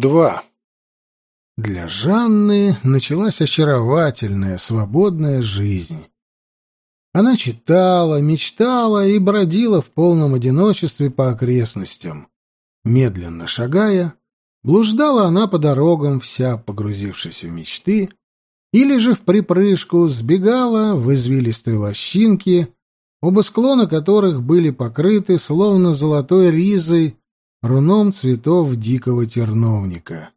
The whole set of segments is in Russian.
2. Для Жанны началась очаровательная, свободная жизнь. Она читала, мечтала и бродила в полном одиночестве по окрестностям. Медленно шагая, блуждала она по дорогам, вся погрузившись в мечты, или же в припрыжку сбегала в извилистые лощинки, оба склона которых были покрыты, словно золотой ризой, руном цветов дикого терновника.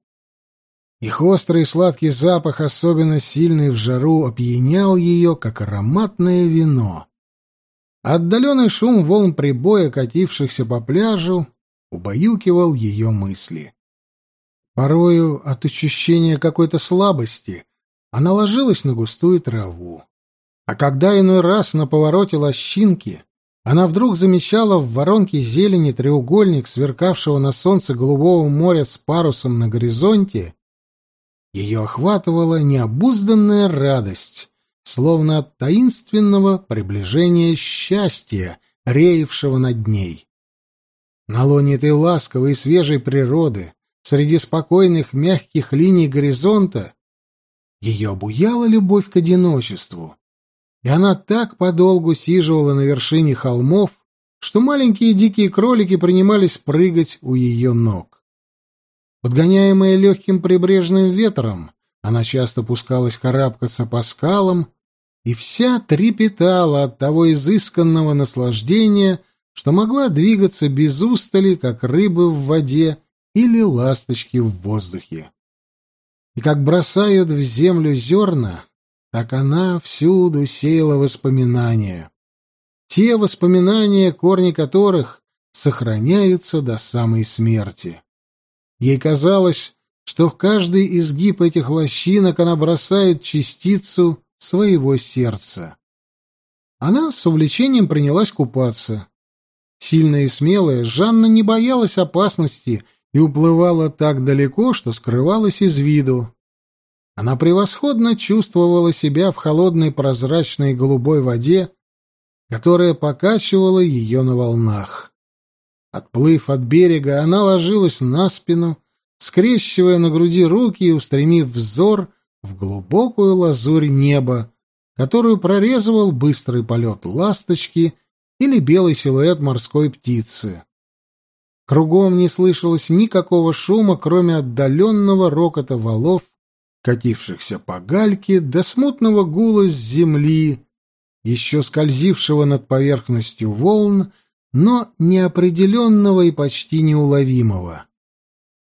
Их острый и сладкий запах, особенно сильный в жару, опьянял ее, как ароматное вино. Отдаленный шум волн прибоя, катившихся по пляжу, убаюкивал ее мысли. Порою от ощущения какой-то слабости она ложилась на густую траву. А когда иной раз на повороте лощинки она вдруг замечала в воронке зелени треугольник сверкавшего на солнце голубого моря с парусом на горизонте, ее охватывала необузданная радость, словно от таинственного приближения счастья, реевшего над ней. На лоне этой ласковой и свежей природы, среди спокойных мягких линий горизонта, ее обуяла любовь к одиночеству, и она так подолгу сиживала на вершине холмов, что маленькие дикие кролики принимались прыгать у ее ног. Подгоняемая легким прибрежным ветром, она часто пускалась карабкаться по скалам и вся трепетала от того изысканного наслаждения, что могла двигаться без устали, как рыбы в воде или ласточки в воздухе. И как бросают в землю зерна, так она всюду сеяла воспоминания. Те воспоминания, корни которых сохраняются до самой смерти. Ей казалось, что в каждый изгиб этих лощинок она бросает частицу своего сердца. Она с увлечением принялась купаться. Сильная и смелая, Жанна не боялась опасности и уплывала так далеко, что скрывалась из виду. Она превосходно чувствовала себя в холодной прозрачной голубой воде, которая покачивала ее на волнах. Отплыв от берега, она ложилась на спину, скрещивая на груди руки и устремив взор в глубокую лазурь неба, которую прорезывал быстрый полет ласточки или белый силуэт морской птицы. Кругом не слышалось никакого шума, кроме отдаленного рокота валов катившихся по гальке до смутного гула с земли, еще скользившего над поверхностью волн, но неопределенного и почти неуловимого.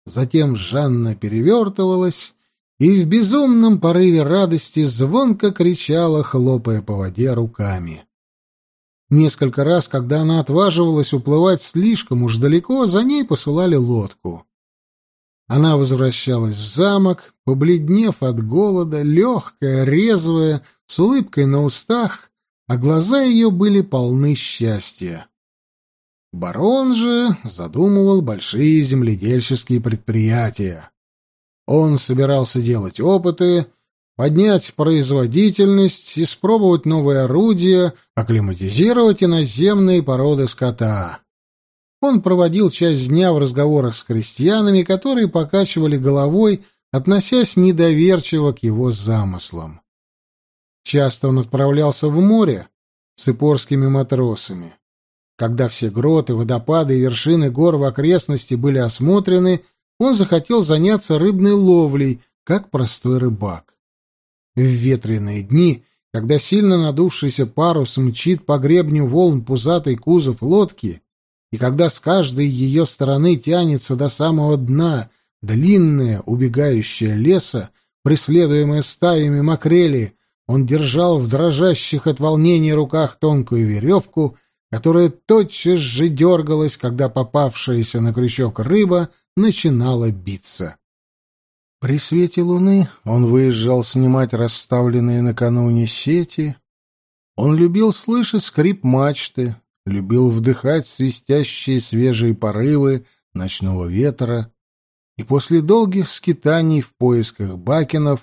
Затем Жанна перевертывалась и в безумном порыве радости звонко кричала, хлопая по воде руками. Несколько раз, когда она отваживалась уплывать слишком уж далеко, за ней посылали лодку. Она возвращалась в замок, побледнев от голода, легкая, резвая, с улыбкой на устах, а глаза ее были полны счастья. Барон же задумывал большие земледельческие предприятия. Он собирался делать опыты, поднять производительность, испробовать новые орудия, акклиматизировать иноземные породы скота. Он проводил часть дня в разговорах с крестьянами, которые покачивали головой, относясь недоверчиво к его замыслам. Часто он отправлялся в море с ипорскими матросами. Когда все гроты, водопады и вершины гор в окрестности были осмотрены, он захотел заняться рыбной ловлей, как простой рыбак. В ветреные дни, когда сильно надувшийся парус мчит по гребню волн пузатый кузов лодки, и когда с каждой ее стороны тянется до самого дна длинная, убегающая леса, преследуемая стаями макрели, он держал в дрожащих от волнения руках тонкую веревку, которая тотчас же дергалась, когда попавшаяся на крючок рыба начинала биться. При свете луны он выезжал снимать расставленные накануне сети. Он любил слышать скрип мачты, любил вдыхать свистящие свежие порывы ночного ветра, и после долгих скитаний в поисках бакенов,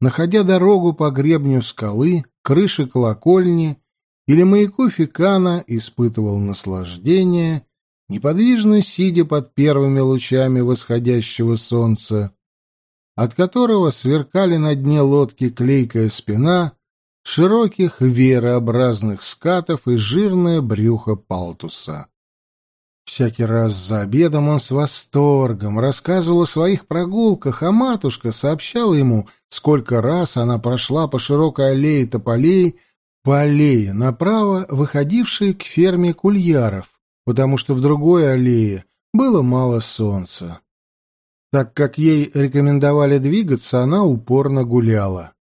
находя дорогу по гребню скалы, крыши колокольни или маяку Фикана, испытывал наслаждение неподвижно сидя под первыми лучами восходящего солнца, от которого сверкали на дне лодки клейкая спина широких верообразных скатов и жирное брюхо палтуса. Всякий раз за обедом он с восторгом рассказывал о своих прогулках, а матушка сообщала ему, сколько раз она прошла по широкой аллее тополей, по аллее направо, выходившей к ферме кульяров, потому что в другой аллее было мало солнца. Так как ей рекомендовали двигаться, она упорно гуляла.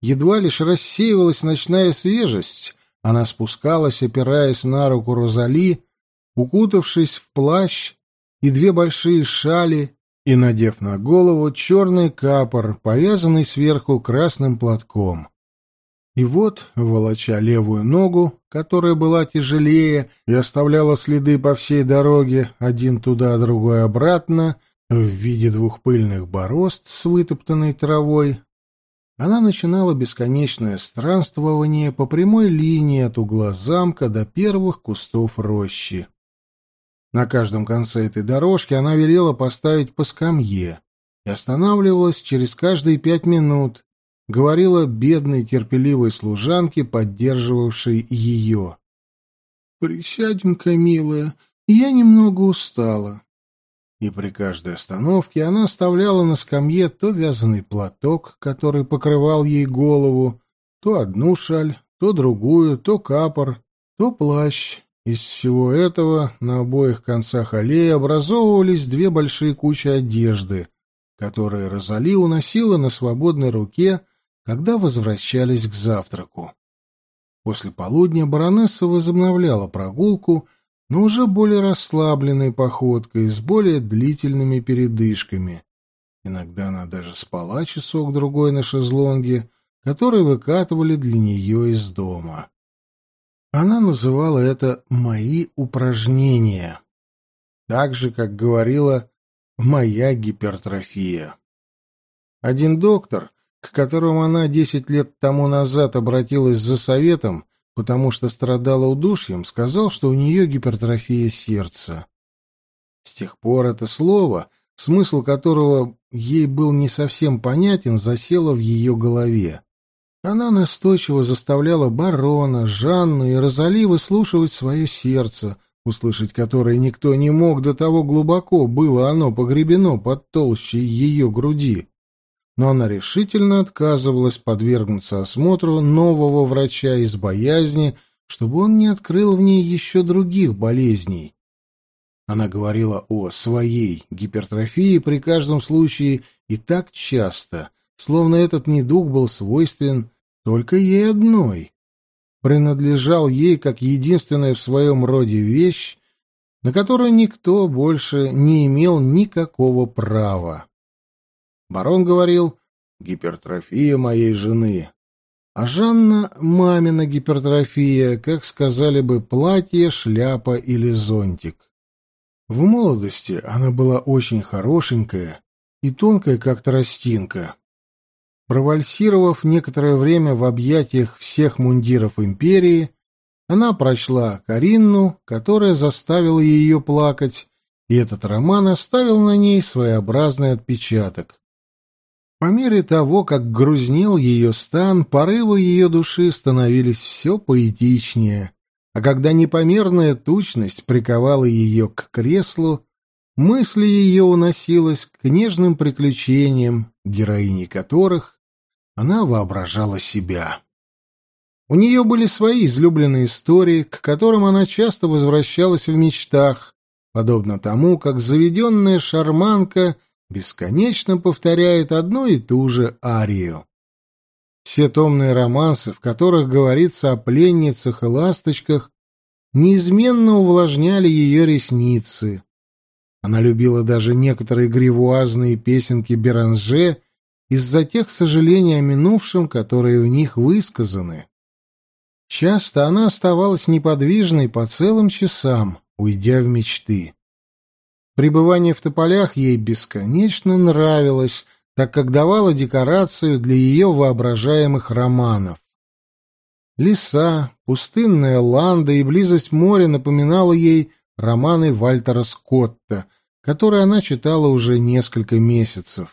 Едва лишь рассеивалась ночная свежесть, она спускалась, опираясь на руку Розали, укутавшись в плащ и две большие шали и надев на голову черный капор, повязанный сверху красным платком. И вот, волоча левую ногу, которая была тяжелее и оставляла следы по всей дороге, один туда, другой обратно, в виде двух пыльных борозд с вытоптанной травой, она начинала бесконечное странствование по прямой линии от угла замка до первых кустов рощи. На каждом конце этой дорожки она велела поставить по скамье и останавливалась через каждые пять минут, говорила бедной терпеливой служанке, поддерживавшей ее. «Присядем-ка, милая, я немного устала». И при каждой остановке она оставляла на скамье то вязаный платок, который покрывал ей голову, то одну шаль, то другую, то капор, то плащ, из всего этого на обоих концах аллеи образовывались две большие кучи одежды, которые Розали уносила на свободной руке, когда возвращались к завтраку. После полудня баронесса возобновляла прогулку, но уже более расслабленной походкой, с более длительными передышками. Иногда она даже спала часок-другой на шезлонге, который выкатывали для нее из дома. Она называла это «мои упражнения», так же, как говорила «моя гипертрофия». Один доктор, к которому она десять лет тому назад обратилась за советом, потому что страдала удушьем, сказал, что у нее гипертрофия сердца. С тех пор это слово, смысл которого ей был не совсем понятен, засело в ее голове. Она настойчиво заставляла барона, Жанну и Розали выслушивать свое сердце, услышать которое никто не мог, до того глубоко было оно погребено под толщей ее груди. Но она решительно отказывалась подвергнуться осмотру нового врача из боязни, чтобы он не открыл в ней еще других болезней. Она говорила о своей гипертрофии при каждом случае и так часто, словно этот недуг был свойствен только ей одной. Принадлежал ей как единственная в своем роде вещь, на которую никто больше не имел никакого права. Барон говорил «гипертрофия моей жены», а Жанна — мамина гипертрофия, как сказали бы, платье, шляпа или зонтик. В молодости она была очень хорошенькая и тонкая, как тростинка. Провальсировав некоторое время в объятиях всех мундиров империи, она прочла Каринну, которая заставила ее плакать, и этот роман оставил на ней своеобразный отпечаток. По мере того, как грузнел ее стан, порывы ее души становились все поэтичнее, а когда непомерная тучность приковала ее к креслу, мысль ее уносилась к нежным приключениям, героини которых она воображала себя. У нее были свои излюбленные истории, к которым она часто возвращалась в мечтах, подобно тому, как заведенная шарманка бесконечно повторяет одну и ту же арию. Все томные романсы, в которых говорится о пленницах и ласточках, неизменно увлажняли ее ресницы. Она любила даже некоторые гривуазные песенки Беранже из-за тех сожалений о минувшем, которые в них высказаны. Часто она оставалась неподвижной по целым часам, уйдя в мечты. Пребывание в тополях ей бесконечно нравилось, так как давало декорацию для ее воображаемых романов. Леса, пустынная ланда и близость моря напоминала ей романы Вальтера Скотта, которые она читала уже несколько месяцев.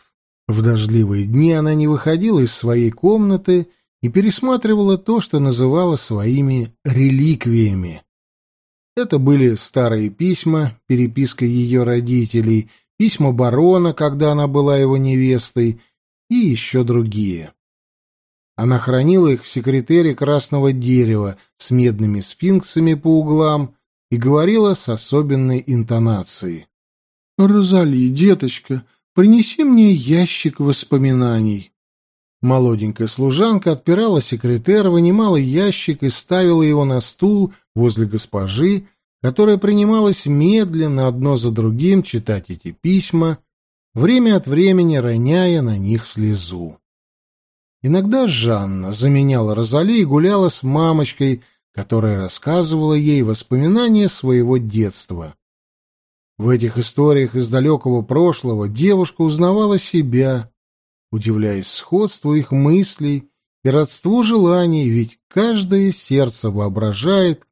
В дождливые дни она не выходила из своей комнаты и пересматривала то, что называла своими реликвиями. Это были старые письма, переписка ее родителей, письма барона, когда она была его невестой, и еще другие. Она хранила их в секретере красного дерева с медными сфинксами по углам и говорила с особенной интонацией. «Розали, деточка, принеси мне ящик воспоминаний». Молоденькая служанка отпирала секретер, вынимала ящик и ставила его на стул возле госпожи, которая принималась медленно одно за другим читать эти письма, время от времени роняя на них слезу. Иногда Жанна заменяла Розали и гуляла с мамочкой, которая рассказывала ей воспоминания своего детства. В этих историях из далекого прошлого девушка узнавала себя, удивляясь сходству их мыслей и родству желаний, ведь каждое сердце воображает,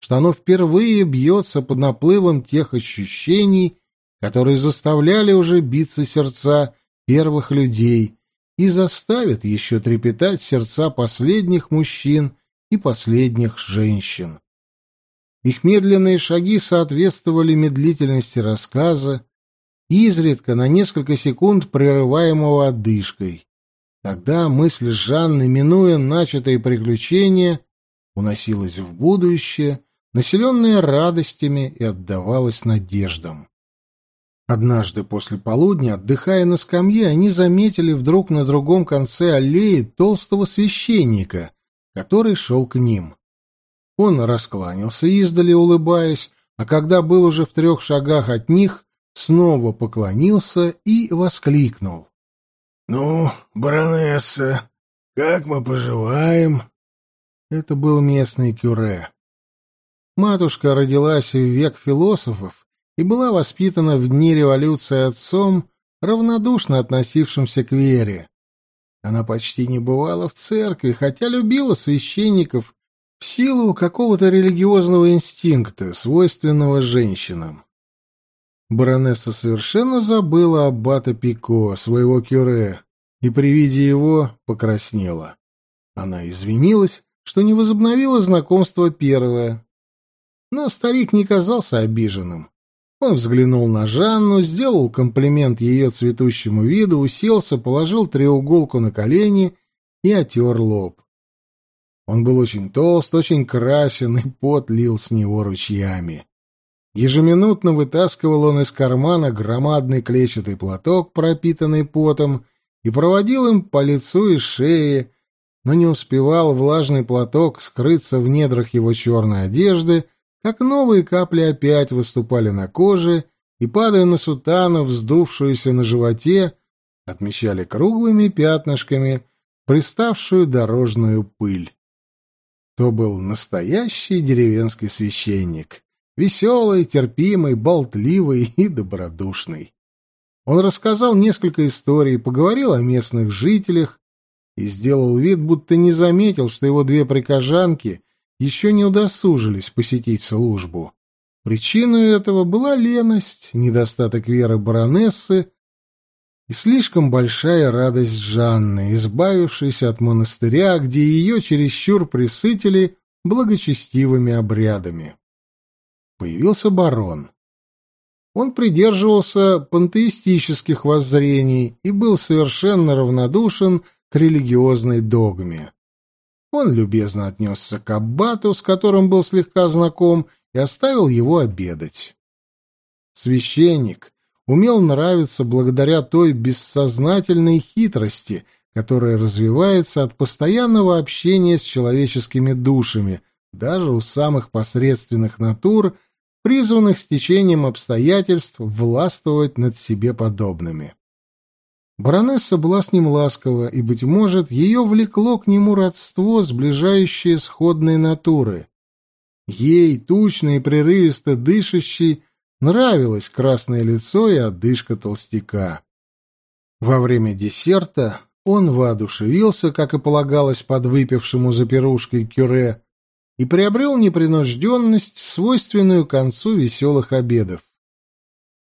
что оно впервые бьется под наплывом тех ощущений, которые заставляли уже биться сердца первых людей и заставят еще трепетать сердца последних мужчин и последних женщин. Их медленные шаги соответствовали медлительности рассказа, изредка на несколько секунд прерываемого отдышкой. Тогда мысль Жанны, минуя начатые приключения, уносилась в будущее, населенное радостями и отдавалась надеждам. Однажды после полудня, отдыхая на скамье, они заметили вдруг на другом конце аллеи толстого священника, который шел к ним. Он раскланялся издали, улыбаясь, а когда был уже в трех шагах от них, снова поклонился и воскликнул. — Ну, баронесса, как мы поживаем? Это был местный кюре. Матушка родилась в век философов и была воспитана в дни революции отцом, равнодушно относившимся к вере. Она почти не бывала в церкви, хотя любила священников в силу какого-то религиозного инстинкта, свойственного женщинам. Баронесса совершенно забыла аббата Пико, своего кюре, и при виде его покраснела. Она извинилась, что не возобновила знакомство первое. Но старик не казался обиженным. Он взглянул на Жанну, сделал комплимент ее цветущему виду, уселся, положил треуголку на колени и отер лоб. Он был очень толст, очень красен, и пот лил с него ручьями. Ежеминутно вытаскивал он из кармана громадный клетчатый платок, пропитанный потом, и проводил им по лицу и шее, но не успевал влажный платок скрыться в недрах его черной одежды, как новые капли опять выступали на коже и, падая на сутану, вздувшуюся на животе, отмечали круглыми пятнышками приставшую дорожную пыль. То был настоящий деревенский священник, веселый, терпимый, болтливый и добродушный. Он рассказал несколько историй, поговорил о местных жителях и сделал вид, будто не заметил, что его две прикажанки еще не удосужились посетить службу. Причиной этого была леность, недостаток веры баронессы и слишком большая радость Жанны, избавившейся от монастыря, где ее чересчур присытили благочестивыми обрядами появился барон. Он придерживался пантеистических воззрений и был совершенно равнодушен к религиозной догме. Он любезно отнесся к аббату, с которым был слегка знаком, и оставил его обедать. Священник умел нравиться благодаря той бессознательной хитрости, которая развивается от постоянного общения с человеческими душами, даже у самых посредственных натур – призванных с течением обстоятельств властвовать над себе подобными. Баронесса была с ним ласкова, и, быть может, ее влекло к нему родство, сближающее сходные натуры. Ей, тучной и прерывисто дышащей, нравилось красное лицо и одышка толстяка. Во время десерта он воодушевился, как и полагалось подвыпившему за пирушкой кюре, и приобрел непринужденность, свойственную концу веселых обедов.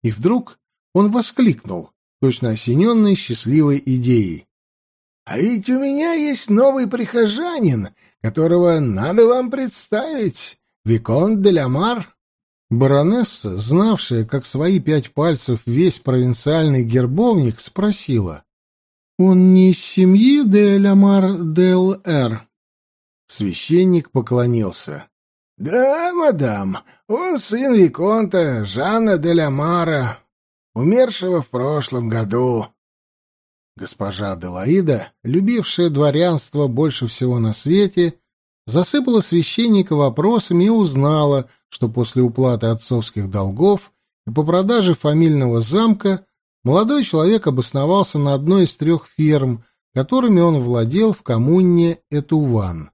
И вдруг он воскликнул, точно осененный счастливой идеей. «А ведь у меня есть новый прихожанин, которого надо вам представить, Виконт де Ламар». Баронесса, знавшая, как свои пять пальцев весь провинциальный гербовник, спросила. «Он не из семьи де Ламар дел Эр?» Священник поклонился. «Да, мадам, он сын Виконта Жанна де Ламара, умершего в прошлом году». Госпожа Делаида, любившая дворянство больше всего на свете, засыпала священника вопросами и узнала, что после уплаты отцовских долгов и по продаже фамильного замка молодой человек обосновался на одной из трех ферм, которыми он владел в коммуне Этуван.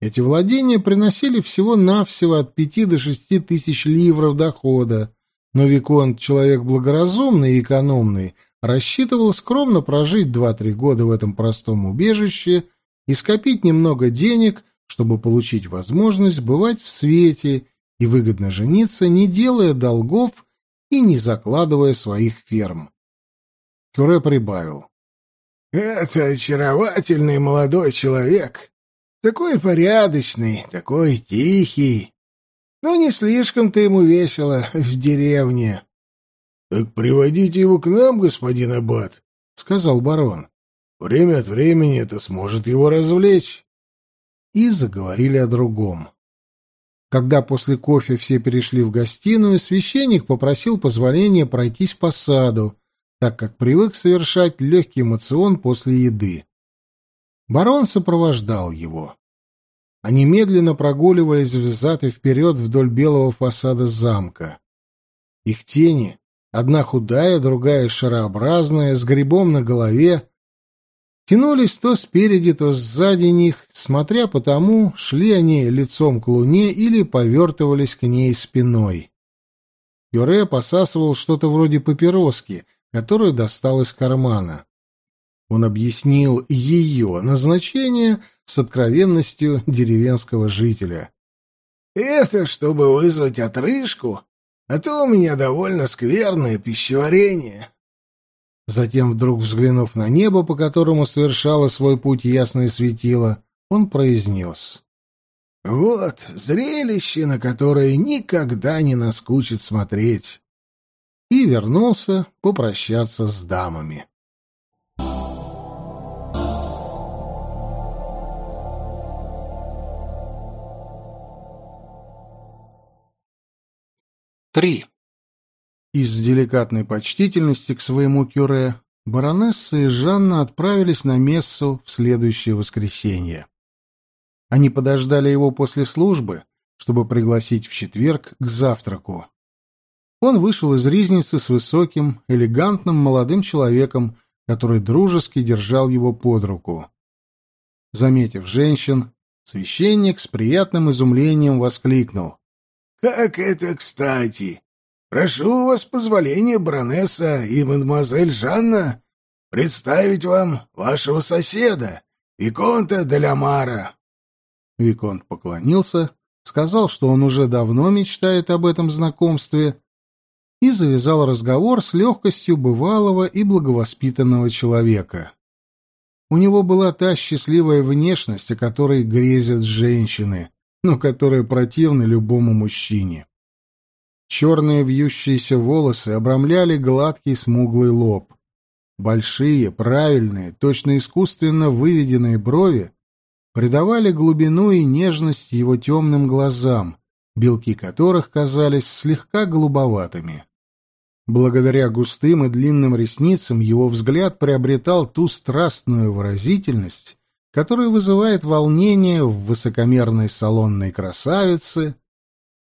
Эти владения приносили всего-навсего от пяти до шести тысяч ливров дохода, но Виконт, человек благоразумный и экономный, рассчитывал скромно прожить два-три года в этом простом убежище и скопить немного денег, чтобы получить возможность бывать в свете и выгодно жениться, не делая долгов и не закладывая своих ферм. Кюре прибавил. «Это очаровательный молодой человек, такой порядочный, такой тихий. Но не слишком-то ему весело в деревне». «Так приводите его к нам, господин Аббат», — сказал барон. «Время от времени это сможет его развлечь». И заговорили о другом. Когда после кофе все перешли в гостиную, священник попросил позволения пройтись по саду, так как привык совершать легкий эмоцион после еды. Барон сопровождал его. Они медленно прогуливались взад и вперед вдоль белого фасада замка. Их тени, одна худая, другая шарообразная, с грибом на голове, тянулись то спереди, то сзади них, смотря по тому, шли они лицом к луне или повертывались к ней спиной. Юре посасывал что-то вроде папироски, которую достал из кармана. Он объяснил ее назначение с откровенностью деревенского жителя. «Это чтобы вызвать отрыжку, а то у меня довольно скверное пищеварение. Затем, вдруг взглянув на небо, по которому совершало свой путь ясное светило, он произнес. «Вот зрелище, на которое никогда не наскучит смотреть!» И вернулся попрощаться с дамами. Три. Из деликатной почтительности к своему кюре баронесса и Жанна отправились на мессу в следующее воскресенье. Они подождали его после службы, чтобы пригласить в четверг к завтраку. Он вышел из ризницы с высоким, элегантным молодым человеком, который дружески держал его под руку. Заметив женщин, священник с приятным изумлением воскликнул. «Как это кстати! Прошу у вас позволения, баронесса и мадемуазель Жанна, представить вам вашего соседа, Виконта де Ламара. Виконт поклонился, сказал, что он уже давно мечтает об этом знакомстве, и завязал разговор с легкостью бывалого и благовоспитанного человека. У него была та счастливая внешность, о которой грезят женщины, но которая противна любому мужчине. Черные вьющиеся волосы обрамляли гладкий смуглый лоб. Большие, правильные, точно искусственно выведенные брови придавали глубину и нежность его темным глазам, белки которых казались слегка голубоватыми. Благодаря густым и длинным ресницам его взгляд приобретал ту страстную выразительность, которая вызывает волнение в высокомерной салонной красавице,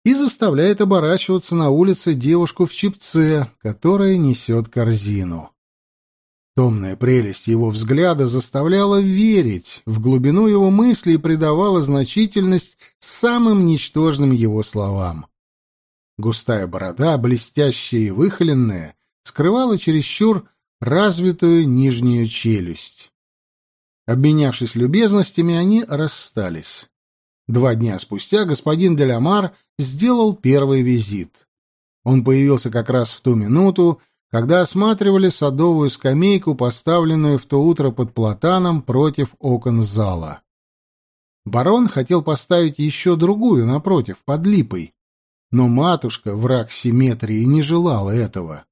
и заставляет оборачиваться на улице девушку в чипце, которая несет корзину. Томная прелесть его взгляда заставляла верить в глубину его мыслей и придавала значительность самым ничтожным его словам. Густая борода, блестящая и выхоленная, скрывала чересчур развитую нижнюю челюсть. Обменявшись любезностями, они расстались. Два дня спустя господин Делямар сделал первый визит. Он появился как раз в ту минуту, когда осматривали садовую скамейку, поставленную в то утро под платаном против окон зала. Барон хотел поставить еще другую напротив, под липой, но матушка, враг симметрии, не желала этого.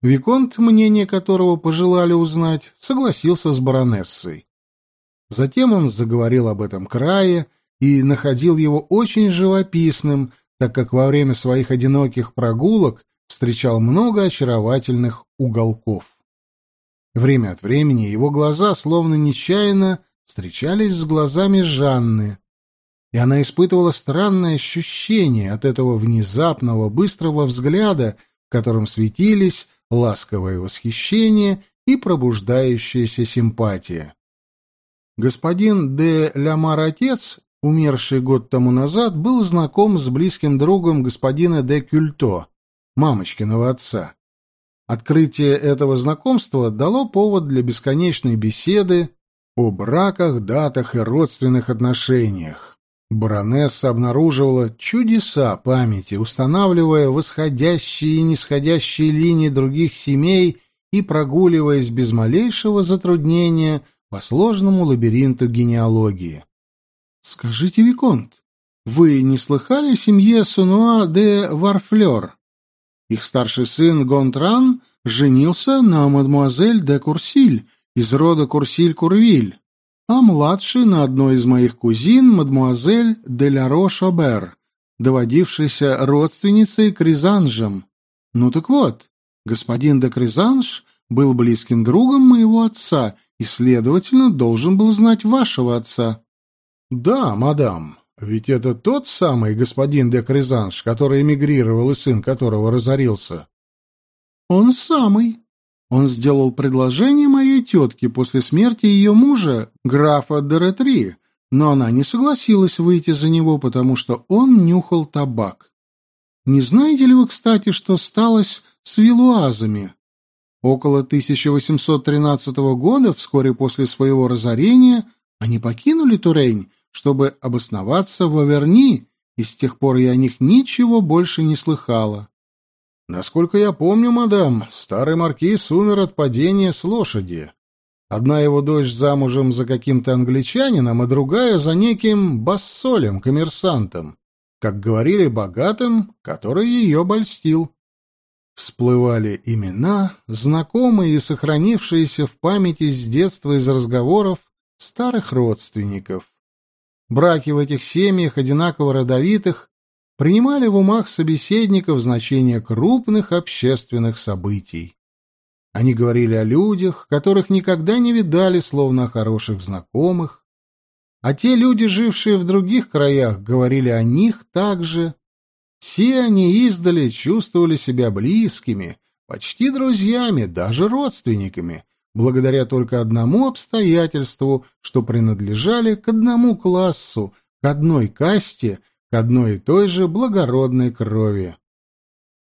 Виконт, мнение которого пожелали узнать, согласился с баронессой. Затем он заговорил об этом крае и находил его очень живописным, так как во время своих одиноких прогулок встречал много очаровательных уголков. Время от времени его глаза, словно нечаянно, встречались с глазами Жанны, и она испытывала странное ощущение от этого внезапного, быстрого взгляда, в котором светились ласковое восхищение и пробуждающаяся симпатия. Господин де Лямар отец, умерший год тому назад, был знаком с близким другом господина де Кюльто, мамочкиного отца. Открытие этого знакомства дало повод для бесконечной беседы о браках, датах и родственных отношениях. Баронесса обнаруживала чудеса памяти, устанавливая восходящие и нисходящие линии других семей и прогуливаясь без малейшего затруднения по сложному лабиринту генеалогии. «Скажите, Виконт, вы не слыхали о семье Сунуа де Варфлер? Их старший сын Гонтран женился на мадмуазель де Курсиль из рода Курсиль-Курвиль, а младший на одной из моих кузин, мадмуазель де ла Рош-Обер, доводившейся родственницей Кризанжем. Ну так вот, господин де Кризанж был близким другом моего отца и, следовательно, должен был знать вашего отца. — Да, мадам, ведь это тот самый господин де Кризанж, который эмигрировал и сын которого разорился. — Он самый. Он сделал предложение моей тетке после смерти ее мужа, графа Деретри, но она не согласилась выйти за него, потому что он нюхал табак. Не знаете ли вы, кстати, что сталось с вилуазами? Около 1813 года, вскоре после своего разорения, они покинули Турень, чтобы обосноваться в Аверни, и с тех пор я о них ничего больше не слыхала. Насколько я помню, мадам, старый маркиз умер от падения с лошади. Одна его дочь замужем за каким-то англичанином, а другая за неким бассолем, коммерсантом, как говорили, богатым, который ее обольстил. Всплывали имена, знакомые и сохранившиеся в памяти с детства из разговоров старых родственников. Браки в этих семьях, одинаково родовитых, принимали в умах собеседников значение крупных общественных событий. Они говорили о людях, которых никогда не видали, словно о хороших знакомых, а те люди, жившие в других краях, говорили о них также, все они издали чувствовали себя близкими, почти друзьями, даже родственниками, благодаря только одному обстоятельству, что принадлежали к одному классу, к одной касте, к одной и той же благородной крови.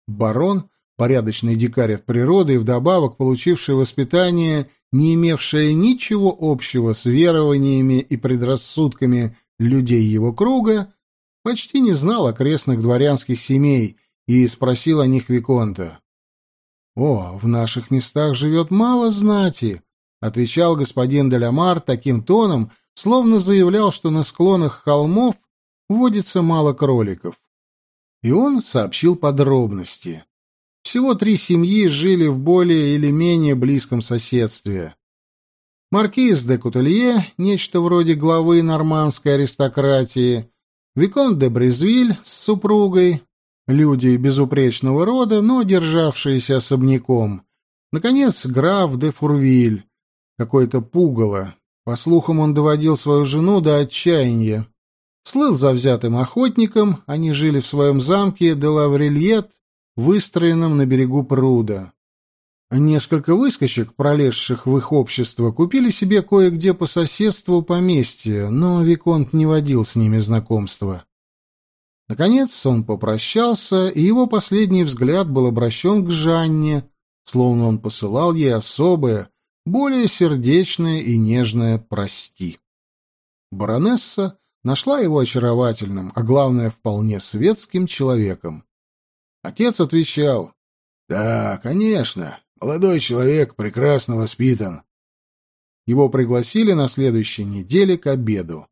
Барон, порядочный дикарь от природы и вдобавок получивший воспитание, не имевшее ничего общего с верованиями и предрассудками людей его круга, почти не знал окрестных дворянских семей и спросил о них Виконта. — О, в наших местах живет мало знати, — отвечал господин Делямар таким тоном, словно заявлял, что на склонах холмов водится мало кроликов. И он сообщил подробности. Всего три семьи жили в более или менее близком соседстве. Маркиз де Кутелье, нечто вроде главы нормандской аристократии, Викон де Брезвиль с супругой, люди безупречного рода, но державшиеся особняком. Наконец, граф де Фурвиль, какой-то пугало. По слухам, он доводил свою жену до отчаяния. Слыл завзятым охотником, они жили в своем замке де Лаврельет, выстроенном на берегу пруда. Несколько выскочек, пролезших в их общество, купили себе кое-где по соседству поместье, но Виконт не водил с ними знакомства. Наконец он попрощался, и его последний взгляд был обращен к Жанне, словно он посылал ей особое, более сердечное и нежное «прости». Баронесса нашла его очаровательным, а главное, вполне светским человеком. Отец отвечал, «Да, конечно, молодой человек прекрасно воспитан». Его пригласили на следующей неделе к обеду.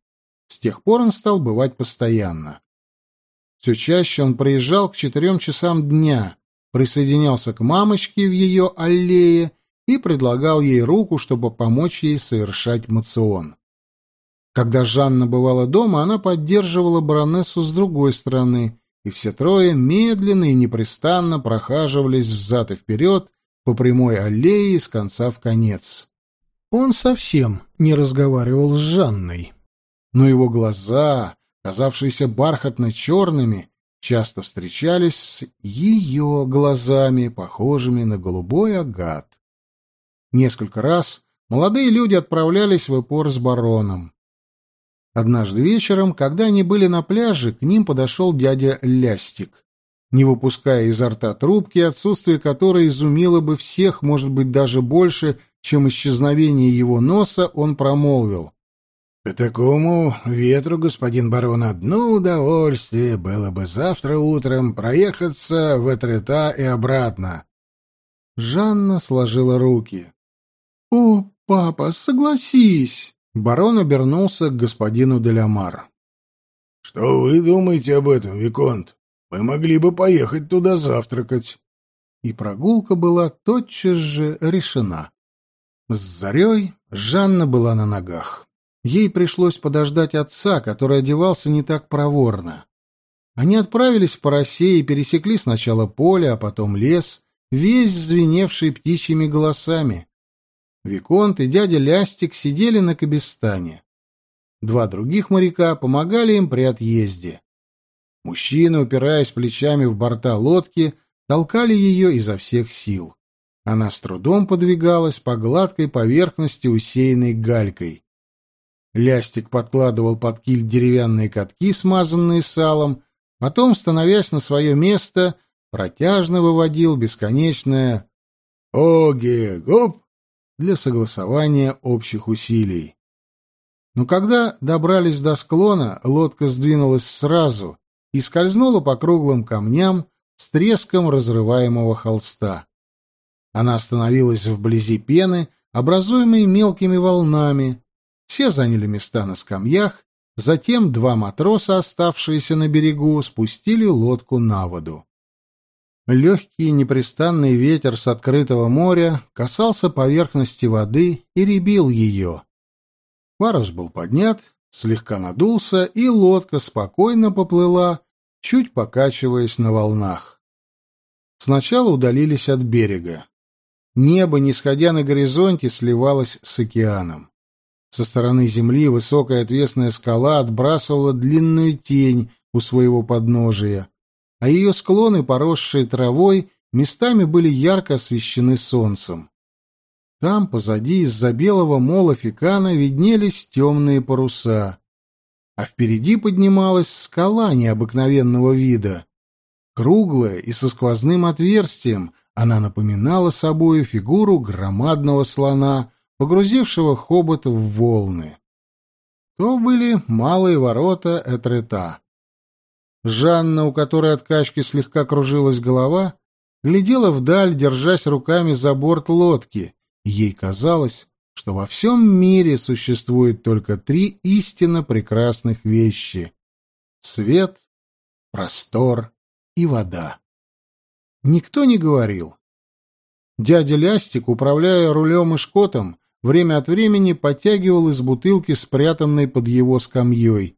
С тех пор он стал бывать постоянно. Все чаще он приезжал к четырем часам дня, присоединялся к мамочке в ее аллее и предлагал ей руку, чтобы помочь ей совершать мацион. Когда Жанна бывала дома, она поддерживала баронессу с другой стороны, и все трое медленно и непрестанно прохаживались взад и вперед по прямой аллее с конца в конец. Он совсем не разговаривал с Жанной, но его глаза, казавшиеся бархатно-черными, часто встречались с ее глазами, похожими на голубой агат. Несколько раз молодые люди отправлялись в Эпор с бароном. Однажды вечером, когда они были на пляже, к ним подошел дядя Лястик. Не выпуская изо рта трубки, отсутствие которой изумило бы всех, может быть, даже больше, чем исчезновение его носа, он промолвил. По такому ветру, господин барон, одно удовольствие было бы завтра утром проехаться в Этрета и обратно. Жанна сложила руки. — О, папа, согласись! Барон обернулся к господину Делямар. — Что вы думаете об этом, Виконт? Мы могли бы поехать туда завтракать. И прогулка была тотчас же решена. С зарей Жанна была на ногах. Ей пришлось подождать отца, который одевался не так проворно. Они отправились по росе и пересекли сначала поле, а потом лес, весь звеневший птичьими голосами. Виконт и дядя Лястик сидели на кабестане. Два других моряка помогали им при отъезде. Мужчины, упираясь плечами в борта лодки, толкали ее изо всех сил. Она с трудом подвигалась по гладкой поверхности, усеянной галькой. Лястик подкладывал под киль деревянные катки, смазанные салом, потом, становясь на свое место, протяжно выводил бесконечное «Оге-гоп» для согласования общих усилий. Но когда добрались до склона, лодка сдвинулась сразу и скользнула по круглым камням с треском разрываемого холста. Она остановилась вблизи пены, образуемой мелкими волнами, все заняли места на скамьях, затем два матроса, оставшиеся на берегу, спустили лодку на воду. Легкий непрестанный ветер с открытого моря касался поверхности воды и ребил ее. Парус был поднят, слегка надулся, и лодка спокойно поплыла, чуть покачиваясь на волнах. Сначала удалились от берега. Небо, не сходя на горизонте, сливалось с океаном. Со стороны земли высокая отвесная скала отбрасывала длинную тень у своего подножия, а ее склоны, поросшие травой, местами были ярко освещены солнцем. Там, позади, из-за белого мола фикана виднелись темные паруса, а впереди поднималась скала необыкновенного вида. Круглая и со сквозным отверстием, она напоминала собой фигуру громадного слона — погрузившего хобот в волны. То были малые ворота Этрета. Жанна, у которой от качки слегка кружилась голова, глядела вдаль, держась руками за борт лодки, ей казалось, что во всем мире существует только три истинно прекрасных вещи — свет, простор и вода. Никто не говорил. Дядя Лястик, управляя рулем и шкотом, время от времени подтягивал из бутылки, спрятанной под его скамьей,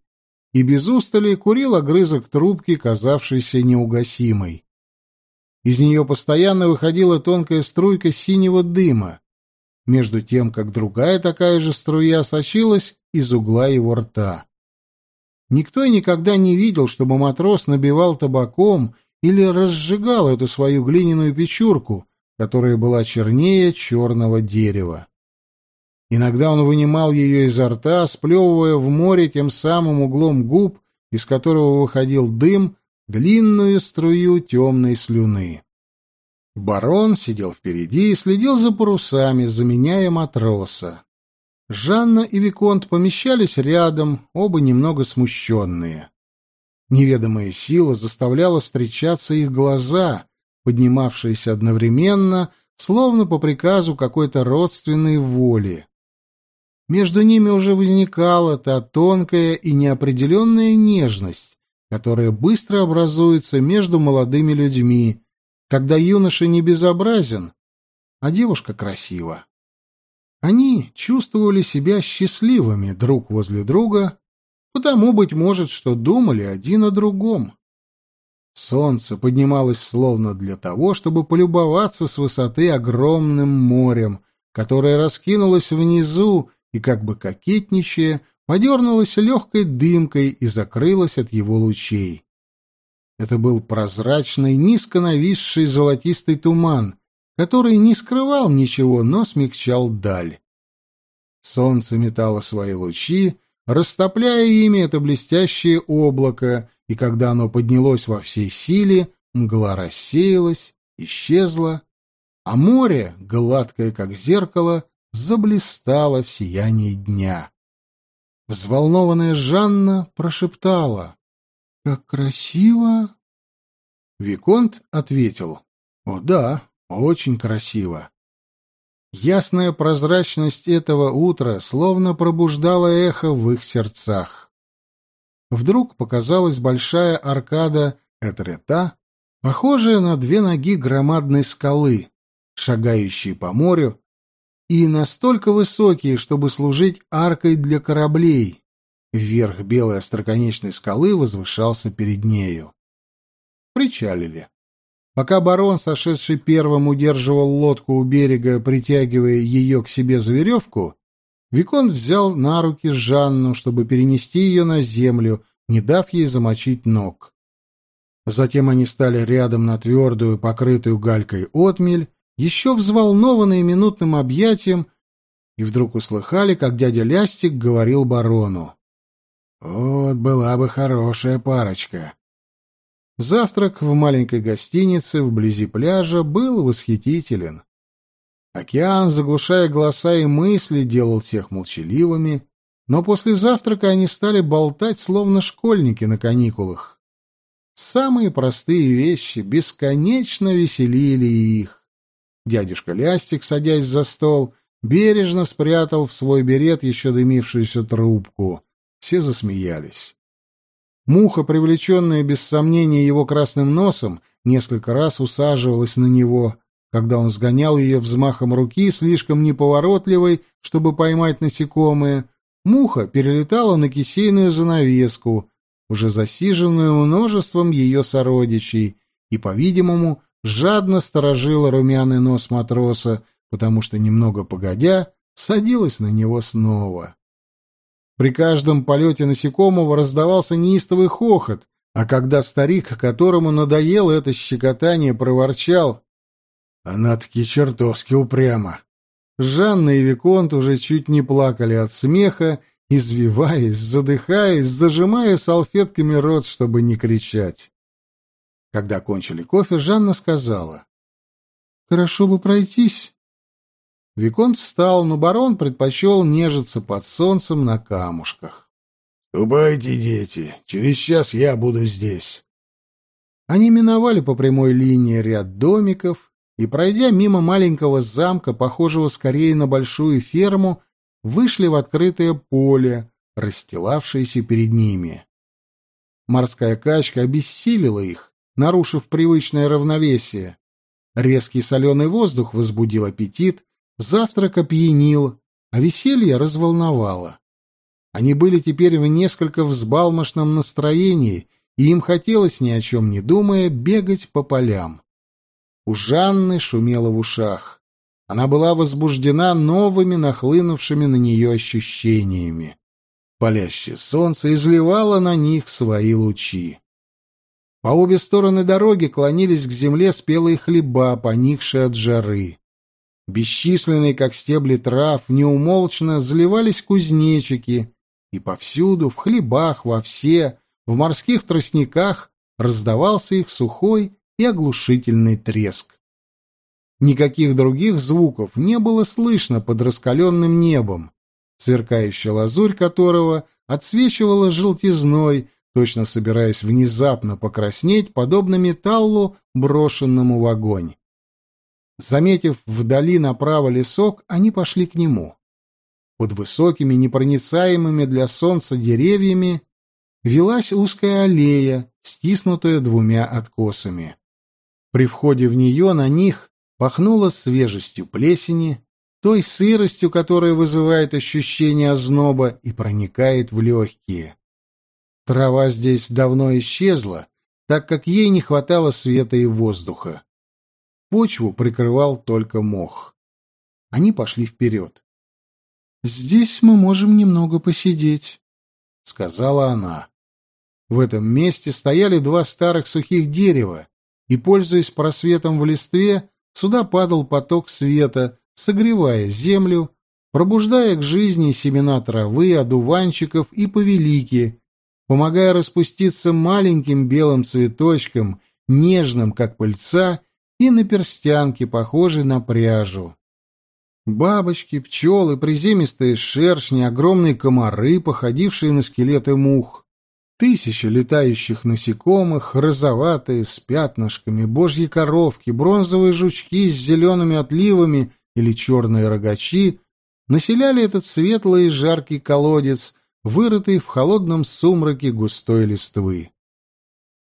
и без устали курил огрызок трубки, казавшейся неугасимой. Из нее постоянно выходила тонкая струйка синего дыма, между тем, как другая такая же струя сочилась из угла его рта. Никто и никогда не видел, чтобы матрос набивал табаком или разжигал эту свою глиняную печурку, которая была чернее черного дерева. Иногда он вынимал ее изо рта, сплевывая в море тем самым углом губ, из которого выходил дым, длинную струю темной слюны. Барон сидел впереди и следил за парусами, заменяя матроса. Жанна и Виконт помещались рядом, оба немного смущенные. Неведомая сила заставляла встречаться их глаза, поднимавшиеся одновременно, словно по приказу какой-то родственной воли. Между ними уже возникала та тонкая и неопределенная нежность, которая быстро образуется между молодыми людьми, когда юноша не безобразен, а девушка красива. Они чувствовали себя счастливыми друг возле друга, потому, быть может, что думали один о другом. Солнце поднималось словно для того, чтобы полюбоваться с высоты огромным морем, которое раскинулось внизу и, как бы кокетничая, подернулось легкой дымкой и закрылось от его лучей. Это был прозрачный, низко нависший золотистый туман, который не скрывал ничего, но смягчал даль. Солнце метало свои лучи, растопляя ими это блестящее облако, и когда оно поднялось во всей силе, мгла рассеялась, исчезла, а море, гладкое как зеркало, заблистало в сиянии дня. Взволнованная Жанна прошептала «Как красиво!» Виконт ответил «О да, очень красиво». Ясная прозрачность этого утра словно пробуждала эхо в их сердцах. Вдруг показалась большая аркада Этрета, похожая на две ноги громадной скалы, шагающие по морю, и настолько высокие, чтобы служить аркой для кораблей. Вверх белой остроконечной скалы возвышался перед нею. Причалили. Пока барон, сошедший первым, удерживал лодку у берега, притягивая ее к себе за веревку, Виконт взял на руки Жанну, чтобы перенести ее на землю, не дав ей замочить ног. Затем они стали рядом на твердую, покрытую галькой отмель, еще взволнованные минутным объятием, и вдруг услыхали, как дядя Лястик говорил барону. «Вот была бы хорошая парочка. Завтрак в маленькой гостинице вблизи пляжа был восхитителен. Океан, заглушая голоса и мысли, делал тех молчаливыми, но после завтрака они стали болтать, словно школьники на каникулах. Самые простые вещи бесконечно веселили их. Дядюшка Лястик, садясь за стол, бережно спрятал в свой берет еще дымившуюся трубку. Все засмеялись. Муха, привлеченная без сомнения его красным носом, несколько раз усаживалась на него, когда он сгонял ее взмахом руки, слишком неповоротливой, чтобы поймать насекомое. Муха перелетала на кисейную занавеску, уже засиженную множеством ее сородичей, и, по-видимому, жадно сторожила румяный нос матроса, потому что, немного погодя, садилась на него снова. При каждом полете насекомого раздавался неистовый хохот, а когда старик, которому надоело это щекотание, проворчал «Она-таки чертовски упряма!» Жанна и Виконт уже чуть не плакали от смеха, извиваясь, задыхаясь, зажимая салфетками рот, чтобы не кричать. Когда кончили кофе, Жанна сказала «Хорошо бы пройтись». Виконт встал, но барон предпочел нежиться под солнцем на камушках. «Ступайте, дети, через час я буду здесь». Они миновали по прямой линии ряд домиков и, пройдя мимо маленького замка, похожего скорее на большую ферму, вышли в открытое поле, расстилавшееся перед ними. Морская качка обессилила их, нарушив привычное равновесие. Резкий соленый воздух возбудил аппетит, Завтрак опьянил, а веселье разволновало. Они были теперь в несколько взбалмошном настроении, и им хотелось, ни о чем не думая, бегать по полям. У Жанны шумело в ушах. Она была возбуждена новыми нахлынувшими на нее ощущениями. Палящее солнце изливало на них свои лучи. По обе стороны дороги клонились к земле спелые хлеба, поникшие от жары. Бесчисленные, как стебли трав, неумолчно заливались кузнечики, и повсюду, в хлебах, во все, в морских тростниках раздавался их сухой и оглушительный треск. Никаких других звуков не было слышно под раскаленным небом, сверкающая лазурь которого отсвечивала желтизной, точно собираясь внезапно покраснеть, подобно металлу, брошенному в огонь. Заметив вдали направо лесок, они пошли к нему. Под высокими, непроницаемыми для солнца деревьями велась узкая аллея, стиснутая двумя откосами. При входе в нее на них пахнуло свежестью плесени, той сыростью, которая вызывает ощущение озноба и проникает в легкие. Трава здесь давно исчезла, так как ей не хватало света и воздуха. Почву прикрывал только мох. Они пошли вперед. «Здесь мы можем немного посидеть», — сказала она. В этом месте стояли два старых сухих дерева, и, пользуясь просветом в листве, сюда падал поток света, согревая землю, пробуждая к жизни семена травы, одуванчиков и повелики, помогая распуститься маленьким белым цветочкам, нежным, как пыльца, и на перстянке, похожей на пряжу. Бабочки, пчелы, приземистые шершни, огромные комары, походившие на скелеты мух. Тысячи летающих насекомых, розоватые, с пятнышками, божьи коровки, бронзовые жучки с зелеными отливами или черные рогачи населяли этот светлый и жаркий колодец, вырытый в холодном сумраке густой листвы.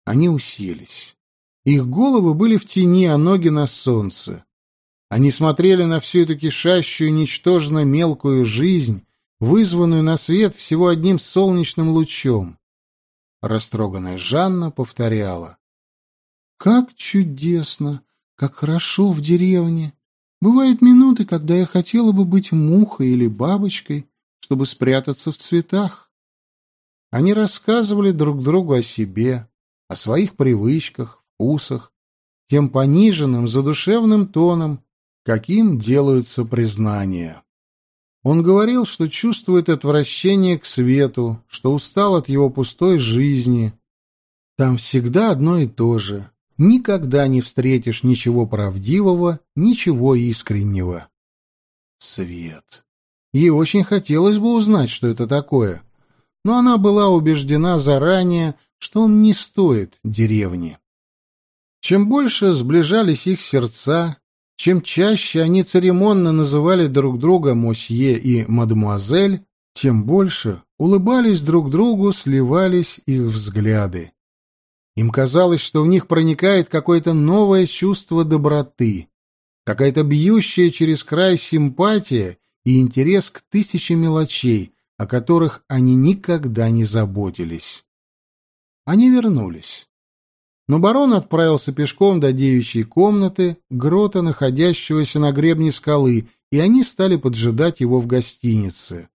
Они уселись. Их головы были в тени, а ноги на солнце. Они смотрели на всю эту кишащую, ничтожно мелкую жизнь, вызванную на свет всего одним солнечным лучом. Растроганная Жанна повторяла. «Как чудесно! Как хорошо в деревне! Бывают минуты, когда я хотела бы быть мухой или бабочкой, чтобы спрятаться в цветах. Они рассказывали друг другу о себе, о своих привычках, вкусах, тем пониженным, задушевным тоном, каким делаются признания. Он говорил, что чувствует отвращение к свету, что устал от его пустой жизни. Там всегда одно и то же никогда не встретишь ничего правдивого, ничего искреннего. Свет. Ей очень хотелось бы узнать, что это такое, но она была убеждена заранее, что он не стоит деревни. Чем больше сближались их сердца, чем чаще они церемонно называли друг друга мосье и мадемуазель, тем больше улыбались друг другу, сливались их взгляды. Им казалось, что в них проникает какое-то новое чувство доброты, какая-то бьющая через край симпатия и интерес к тысяче мелочей, о которых они никогда не заботились. Они вернулись. Но барон отправился пешком до девичьей комнаты, грота, находящегося на гребне скалы, и они стали поджидать его в гостинице.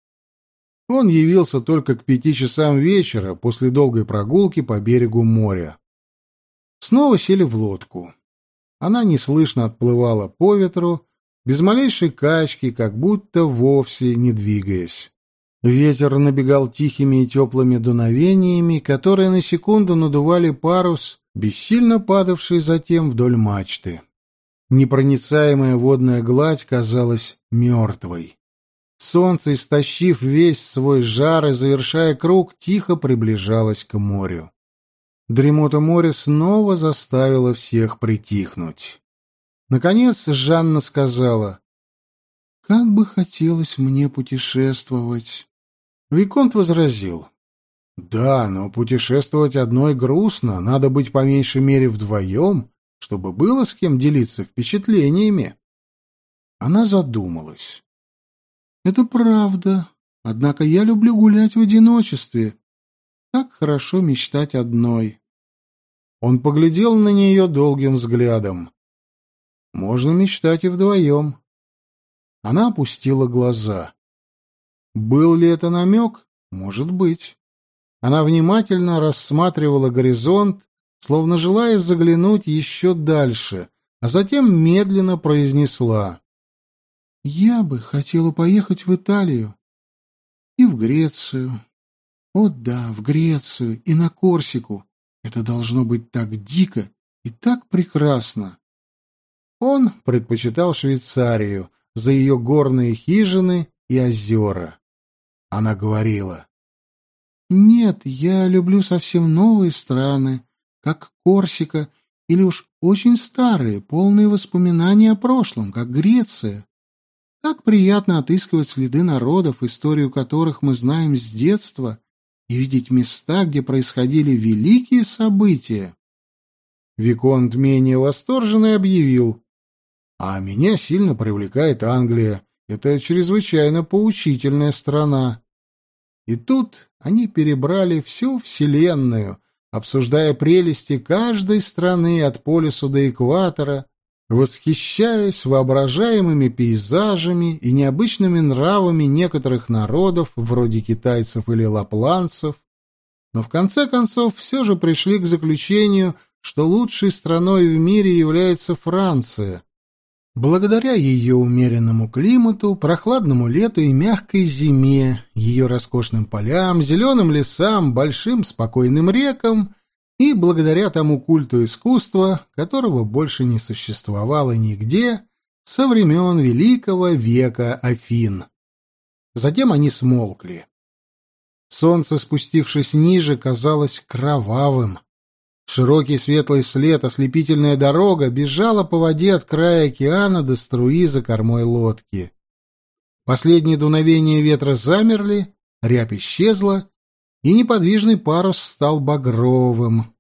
Он явился только к пяти часам вечера после долгой прогулки по берегу моря. Снова сели в лодку. Она неслышно отплывала по ветру, без малейшей качки, как будто вовсе не двигаясь. Ветер набегал тихими и теплыми дуновениями, которые на секунду надували парус, бессильно падавший затем вдоль мачты. Непроницаемая водная гладь казалась мертвой. Солнце, истощив весь свой жар и завершая круг, тихо приближалось к морю. Дремота моря снова заставила всех притихнуть. Наконец Жанна сказала, «Как бы хотелось мне путешествовать!» Виконт возразил, «Да, но путешествовать одной грустно, надо быть по меньшей мере вдвоем, чтобы было с кем делиться впечатлениями». Она задумалась. Это правда. Однако я люблю гулять в одиночестве. Так хорошо мечтать одной. Он поглядел на нее долгим взглядом. Можно мечтать и вдвоем. Она опустила глаза. Был ли это намек? Может быть. Она внимательно рассматривала горизонт, словно желая заглянуть еще дальше, а затем медленно произнесла. Я бы хотела поехать в Италию и в Грецию. О да, в Грецию и на Корсику. Это должно быть так дико и так прекрасно. Он предпочитал Швейцарию за ее горные хижины и озера. Она говорила. «Нет, я люблю совсем новые страны, как Корсика, или уж очень старые, полные воспоминаний о прошлом, как Греция. Так приятно отыскивать следы народов, историю которых мы знаем с детства, и видеть места, где происходили великие события». Виконт менее восторженный объявил. «А меня сильно привлекает Англия. Это чрезвычайно поучительная страна. И тут они перебрали всю Вселенную, обсуждая прелести каждой страны от полюса до экватора, восхищаясь воображаемыми пейзажами и необычными нравами некоторых народов, вроде китайцев или лапланцев, но в конце концов все же пришли к заключению, что лучшей страной в мире является Франция, Благодаря ее умеренному климату, прохладному лету и мягкой зиме, ее роскошным полям, зеленым лесам, большим спокойным рекам и благодаря тому культу искусства, которого больше не существовало нигде со времен Великого века Афин. Затем они смолкли. Солнце, спустившись ниже, казалось кровавым, Широкий светлый след, ослепительная дорога бежала по воде от края океана до струи за кормой лодки. Последние дуновения ветра замерли, рябь исчезла, и неподвижный парус стал багровым.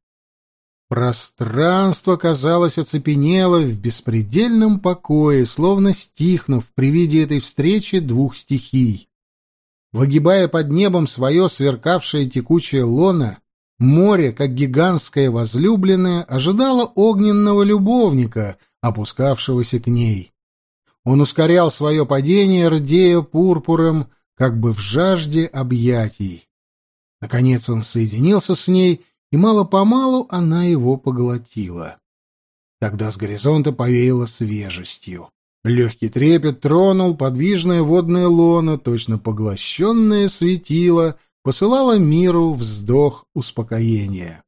Пространство, казалось, оцепенело в беспредельном покое, словно стихнув при виде этой встречи двух стихий. Выгибая под небом свое сверкавшее текучее лоно, Море, как гигантское возлюбленное, ожидало огненного любовника, опускавшегося к ней. Он ускорял свое падение, рдея пурпуром, как бы в жажде объятий. Наконец он соединился с ней, и мало-помалу она его поглотила. Тогда с горизонта повеяло свежестью. Легкий трепет тронул подвижное водное лоно, точно поглощенное светило, посылала миру вздох успокоения.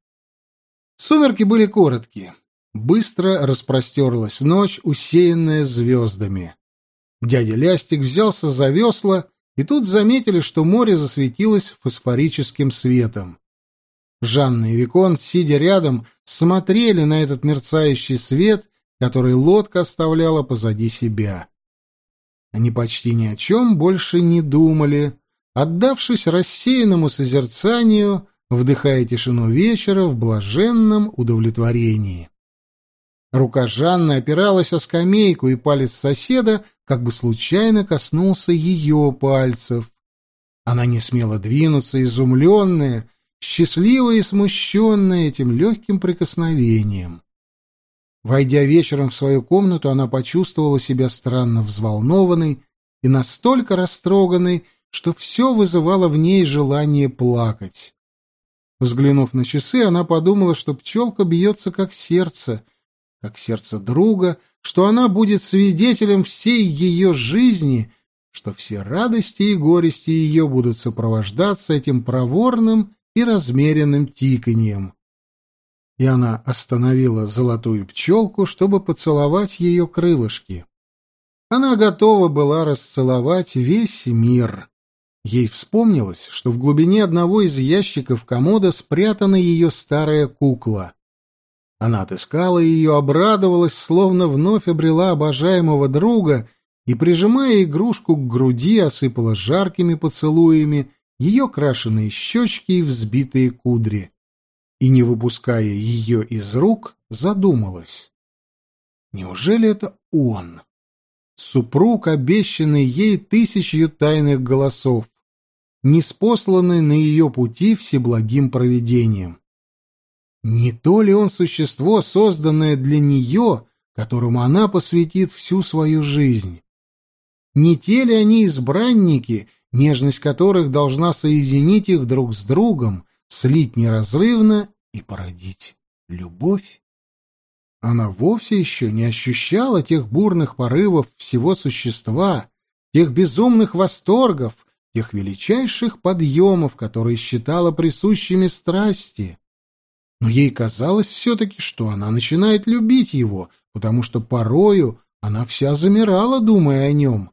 Сумерки были короткие. Быстро распростерлась ночь, усеянная звездами. Дядя Лястик взялся за весла, и тут заметили, что море засветилось фосфорическим светом. Жанна и Викон, сидя рядом, смотрели на этот мерцающий свет, который лодка оставляла позади себя. Они почти ни о чем больше не думали, отдавшись рассеянному созерцанию, вдыхая тишину вечера в блаженном удовлетворении. Рука Жанны опиралась о скамейку, и палец соседа как бы случайно коснулся ее пальцев. Она не смела двинуться, изумленная, счастливая и смущенная этим легким прикосновением. Войдя вечером в свою комнату, она почувствовала себя странно взволнованной и настолько растроганной, что все вызывало в ней желание плакать. Взглянув на часы, она подумала, что пчелка бьется как сердце, как сердце друга, что она будет свидетелем всей ее жизни, что все радости и горести ее будут сопровождаться этим проворным и размеренным тиканьем. И она остановила золотую пчелку, чтобы поцеловать ее крылышки. Она готова была расцеловать весь мир. Ей вспомнилось, что в глубине одного из ящиков комода спрятана ее старая кукла. Она отыскала ее, обрадовалась, словно вновь обрела обожаемого друга и, прижимая игрушку к груди, осыпала жаркими поцелуями ее крашеные щечки и взбитые кудри. И, не выпуская ее из рук, задумалась. Неужели это он? Супруг, обещанный ей тысячью тайных голосов неспосланный на ее пути всеблагим провидением. Не то ли он существо, созданное для нее, которому она посвятит всю свою жизнь? Не те ли они избранники, нежность которых должна соединить их друг с другом, слить неразрывно и породить любовь? Она вовсе еще не ощущала тех бурных порывов всего существа, тех безумных восторгов, тех величайших подъемов, которые считала присущими страсти. Но ей казалось все-таки, что она начинает любить его, потому что порою она вся замирала, думая о нем.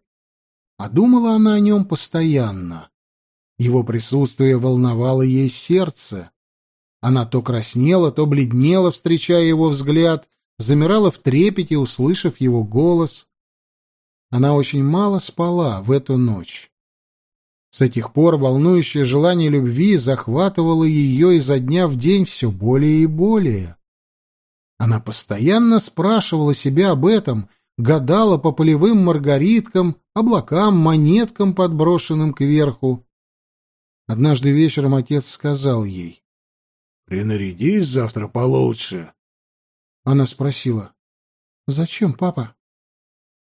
А думала она о нем постоянно. Его присутствие волновало ей сердце. Она то краснела, то бледнела, встречая его взгляд, замирала в трепете, услышав его голос. Она очень мало спала в эту ночь. С этих пор волнующее желание любви захватывало ее изо дня в день все более и более. Она постоянно спрашивала себя об этом, гадала по полевым маргариткам, облакам, монеткам, подброшенным кверху. Однажды вечером отец сказал ей. «Принарядись завтра получше». Она спросила. «Зачем, папа?»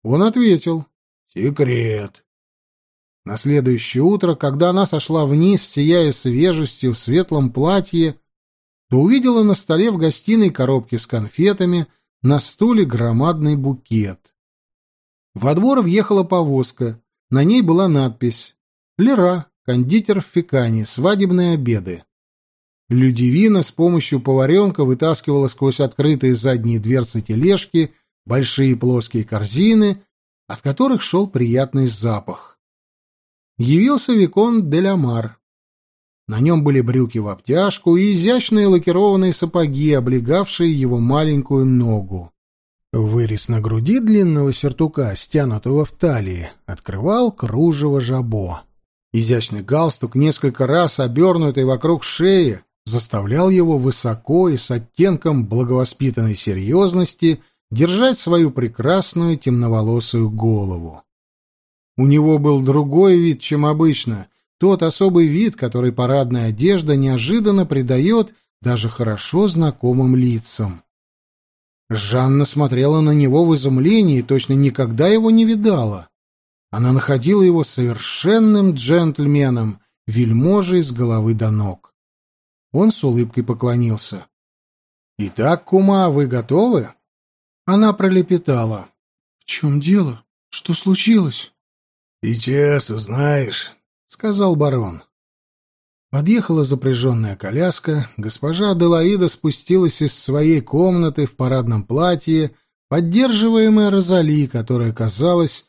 Он ответил. «Секрет». На следующее утро, когда она сошла вниз, сияя свежестью в светлом платье, то увидела на столе в гостиной коробки с конфетами, на стуле громадный букет. Во двор въехала повозка. На ней была надпись «Лера, кондитер в Фекане, свадебные обеды». Людивина с помощью поваренка вытаскивала сквозь открытые задние дверцы тележки большие плоские корзины, от которых шел приятный запах. Явился Викон Делямар. На нем были брюки в обтяжку и изящные лакированные сапоги, облегавшие его маленькую ногу. Вырез на груди длинного сюртука, стянутого в талии, открывал кружево жабо. Изящный галстук, несколько раз обернутый вокруг шеи, заставлял его высоко и с оттенком благовоспитанной серьезности держать свою прекрасную темноволосую голову. У него был другой вид, чем обычно, тот особый вид, который парадная одежда неожиданно придает даже хорошо знакомым лицам. Жанна смотрела на него в изумлении и точно никогда его не видала. Она находила его совершенным джентльменом, вельможей с головы до ног. Он с улыбкой поклонился. «Итак, кума, вы готовы?» Она пролепетала. «В чем дело? Что случилось?» «Сейчас узнаешь», — сказал барон. Подъехала запряженная коляска, госпожа Аделаида спустилась из своей комнаты в парадном платье, поддерживаемая Розали, которая, казалось,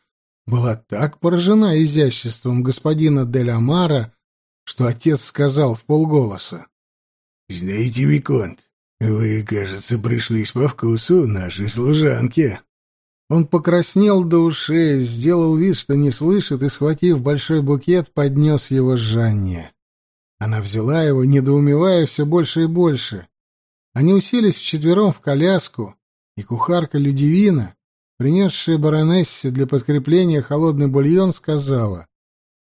была так поражена изяществом господина Дель Амара, что отец сказал в полголоса. — Знаете, Виконт, вы, кажется, пришлись по вкусу нашей служанки. Он покраснел до ушей, сделал вид, что не слышит, и, схватив большой букет, поднес его Жанне. Она взяла его, недоумевая все больше и больше. Они уселись вчетвером в коляску, и кухарка Людивина, принесшая баронессе для подкрепления холодный бульон, сказала,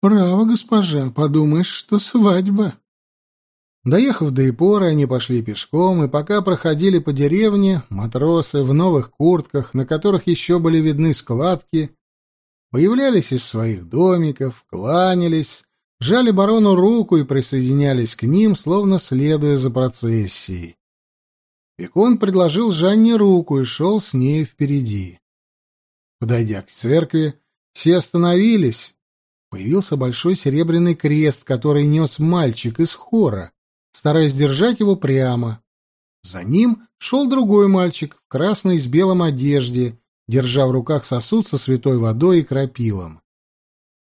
«Право, госпожа, подумаешь, что свадьба». Доехав до Ипора, они пошли пешком, и пока проходили по деревне, матросы в новых куртках, на которых еще были видны складки, появлялись из своих домиков, кланялись, жали барону руку и присоединялись к ним, словно следуя за процессией. Викон предложил Жанне руку и шел с нею впереди. Подойдя к церкви, все остановились. Появился большой серебряный крест, который нес мальчик из хора, стараясь держать его прямо. За ним шел другой мальчик в красной с белым одежде, держа в руках сосуд со святой водой и крапилом.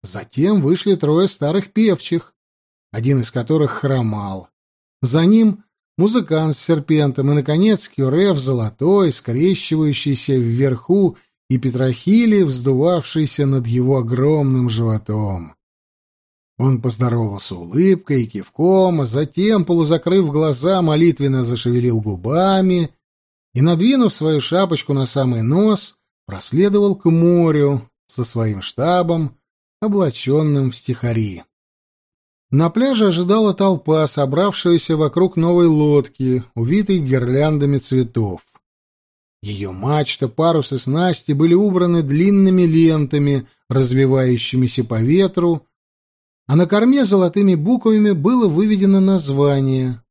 Затем вышли трое старых певчих, один из которых хромал. За ним музыкант с серпентом и, наконец, кюре в золотой, скрещивающийся вверху, и петрохили, вздувавшийся над его огромным животом. Он поздоровался улыбкой и кивком, а затем, полузакрыв глаза, молитвенно зашевелил губами и, надвинув свою шапочку на самый нос, проследовал к морю со своим штабом, облаченным в стихари. На пляже ожидала толпа, собравшаяся вокруг новой лодки, увитой гирляндами цветов. Ее мачта, парус и снасти были убраны длинными лентами, развивающимися по ветру, а на корме золотыми буквами было выведено название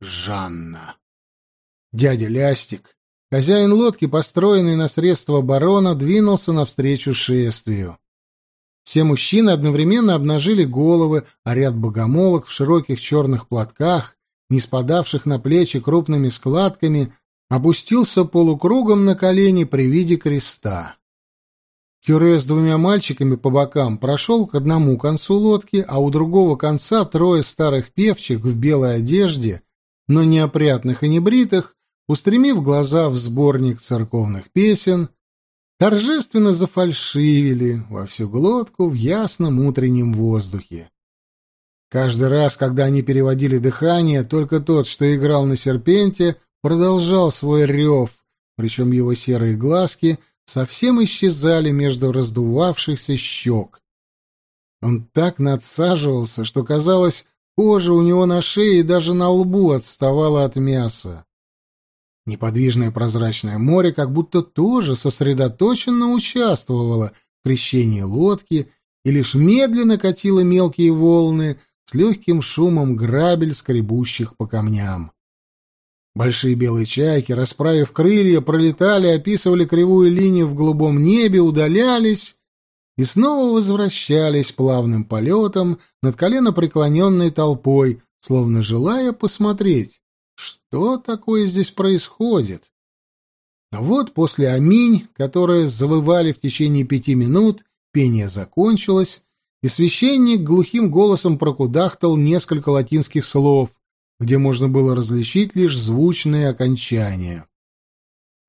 «Жанна». Дядя Лястик, хозяин лодки, построенный на средства барона, двинулся навстречу шествию. Все мужчины одновременно обнажили головы, а ряд богомолок в широких черных платках, не спадавших на плечи крупными складками, опустился полукругом на колени при виде креста. Кюре с двумя мальчиками по бокам прошел к одному концу лодки, а у другого конца трое старых певчих в белой одежде, но неопрятных и небритых, устремив глаза в сборник церковных песен, торжественно зафальшивили во всю глотку в ясном утреннем воздухе. Каждый раз, когда они переводили дыхание, только тот, что играл на серпенте, продолжал свой рев, причем его серые глазки совсем исчезали между раздувавшихся щек. Он так надсаживался, что, казалось, кожа у него на шее и даже на лбу отставала от мяса. Неподвижное прозрачное море как будто тоже сосредоточенно участвовало в крещении лодки и лишь медленно катило мелкие волны с легким шумом грабель, скребущих по камням. Большие белые чайки, расправив крылья, пролетали, описывали кривую линию в голубом небе, удалялись и снова возвращались плавным полетом над колено преклоненной толпой, словно желая посмотреть, что такое здесь происходит. Но вот после «Аминь», которые завывали в течение пяти минут, пение закончилось, и священник глухим голосом прокудахтал несколько латинских слов, где можно было различить лишь звучные окончания.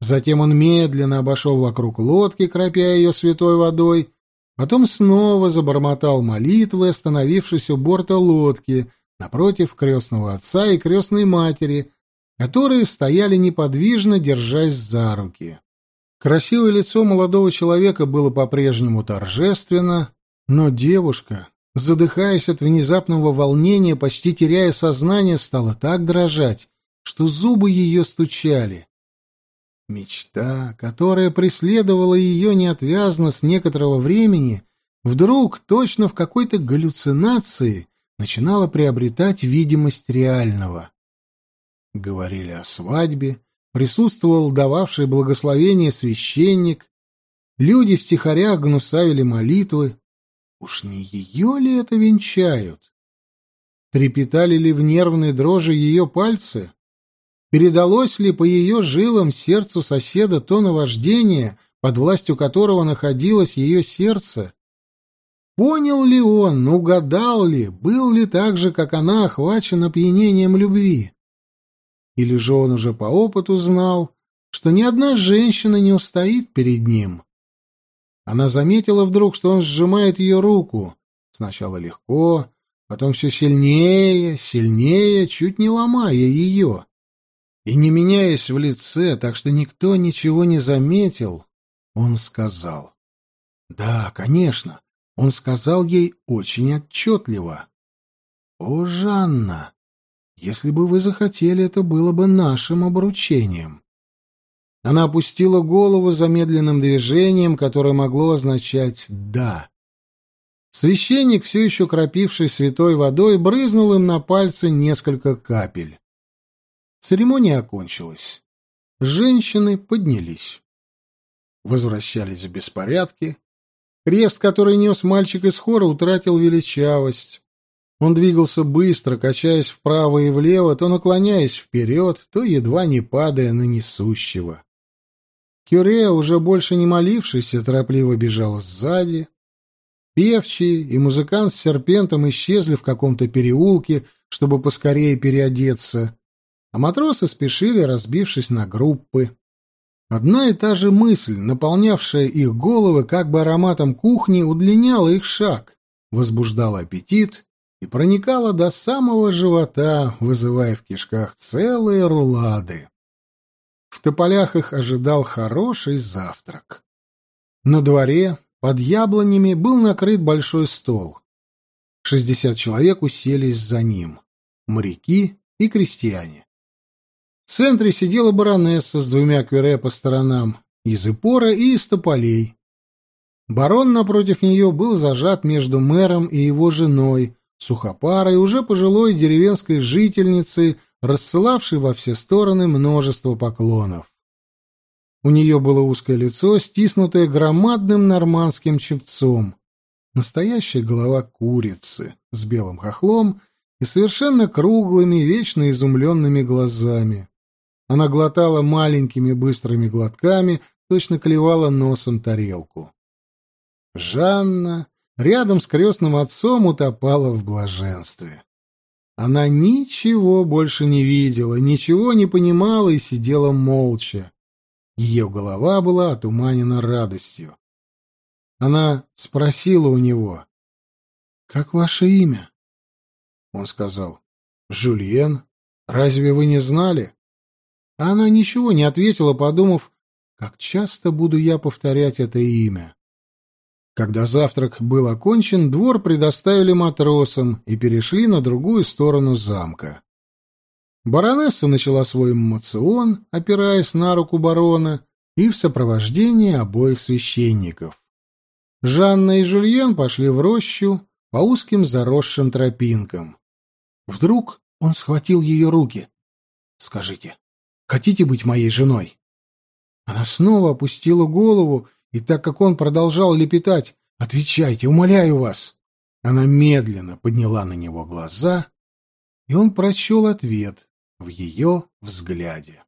Затем он медленно обошел вокруг лодки, кропя ее святой водой, потом снова забормотал молитвы, остановившись у борта лодки, напротив крестного отца и крестной матери, которые стояли неподвижно, держась за руки. Красивое лицо молодого человека было по-прежнему торжественно, но девушка, задыхаясь от внезапного волнения, почти теряя сознание, стала так дрожать, что зубы ее стучали. Мечта, которая преследовала ее неотвязно с некоторого времени, вдруг, точно в какой-то галлюцинации, начинала приобретать видимость реального. Говорили о свадьбе, присутствовал дававший благословение священник, люди в тихорях гнусавили молитвы, Уж не ее ли это венчают? Трепетали ли в нервной дрожи ее пальцы? Передалось ли по ее жилам сердцу соседа то наваждение, под властью которого находилось ее сердце? Понял ли он, угадал ли, был ли так же, как она, охвачен опьянением любви? Или же он уже по опыту знал, что ни одна женщина не устоит перед ним? Она заметила вдруг, что он сжимает ее руку. Сначала легко, потом все сильнее, сильнее, чуть не ломая ее. И не меняясь в лице, так что никто ничего не заметил, он сказал. Да, конечно, он сказал ей очень отчетливо. «О, Жанна, если бы вы захотели, это было бы нашим обручением. Она опустила голову замедленным движением, которое могло означать «да». Священник, все еще кропивший святой водой, брызнул им на пальцы несколько капель. Церемония окончилась. Женщины поднялись. Возвращались в беспорядке. Крест, который нес мальчик из хора, утратил величавость. Он двигался быстро, качаясь вправо и влево, то наклоняясь вперед, то едва не падая на несущего. Кюре, уже больше не молившийся, торопливо бежал сзади. Певчий и музыкант с серпентом исчезли в каком-то переулке, чтобы поскорее переодеться, а матросы спешили, разбившись на группы. Одна и та же мысль, наполнявшая их головы как бы ароматом кухни, удлиняла их шаг, возбуждала аппетит и проникала до самого живота, вызывая в кишках целые рулады. В тополях их ожидал хороший завтрак. На дворе, под яблонями, был накрыт большой стол. Шестьдесят человек уселись за ним. Моряки и крестьяне. В центре сидела баронесса с двумя кюре по сторонам, из Ипора и из тополей. Барон напротив нее был зажат между мэром и его женой, сухопарой, уже пожилой деревенской жительницей, рассылавшей во все стороны множество поклонов. У нее было узкое лицо, стиснутое громадным нормандским чепцом, настоящая голова курицы с белым хохлом и совершенно круглыми, вечно изумленными глазами. Она глотала маленькими быстрыми глотками, точно клевала носом тарелку. Жанна рядом с крестным отцом утопала в блаженстве. Она ничего больше не видела, ничего не понимала и сидела молча. Ее голова была отуманена радостью. Она спросила у него, «Как ваше имя?» Он сказал, «Жюльен, разве вы не знали?» Она ничего не ответила, подумав, как часто буду я повторять это имя. Когда завтрак был окончен, двор предоставили матросам и перешли на другую сторону замка. Баронесса начала свой мацион, опираясь на руку барона, и в сопровождении обоих священников. Жанна и Жульен пошли в рощу по узким заросшим тропинкам. Вдруг он схватил ее руки. «Скажите, хотите быть моей женой?» Она снова опустила голову и так как он продолжал лепетать «Отвечайте, умоляю вас!», она медленно подняла на него глаза, и он прочел ответ в ее взгляде.